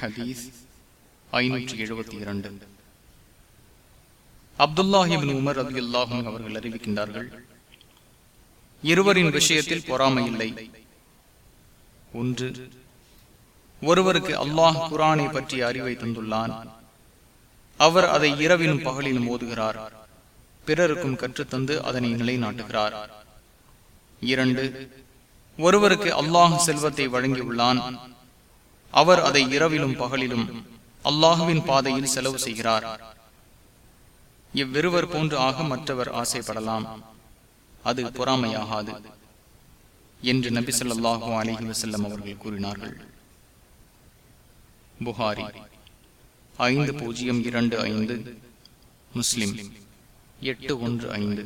ஹதீஸ் ஐநூற்றி எழுபத்தி இரண்டு. அப்துல்லாஹிபின் உமர் அபி அல்லாஹும் அவர்கள் அறிவிக்கின்றார்கள் இருவரின் விஷயத்தில் பொறாமை இல்லை. ஒன்று ஒருவருக்கு அல்லாஹ் குரானை பற்றிய அறிவை தந்துள்ளான். அவர் அதை இரவிலும் பகலிலும் ஓதுகிறார். பிறருக்கும் கற்றுத்தந்து அதனை நிலைநாட்டுகிறார். இரண்டு ஒருவருக்கு அல்லாஹ் செல்வத்தை வழங்கியுள்ளான். அவர் அதை இரவிலும் பகலிலும் அல்லாஹுவின் பாதையில் செலவு செய்கிறார். இவ்விருவர் போன்று ஆக மற்றவர் ஆசைப்படலாம். அது பொறாமையாகாது என்று நபி சொல்லாஹு அலஹி வசல்லம் அவர்கள் கூறினார்கள். புகாரி ஐந்து பூஜ்ஜியம் இரண்டு ஐந்து முஸ்லிம் எட்டு ஒன்று ஐந்து.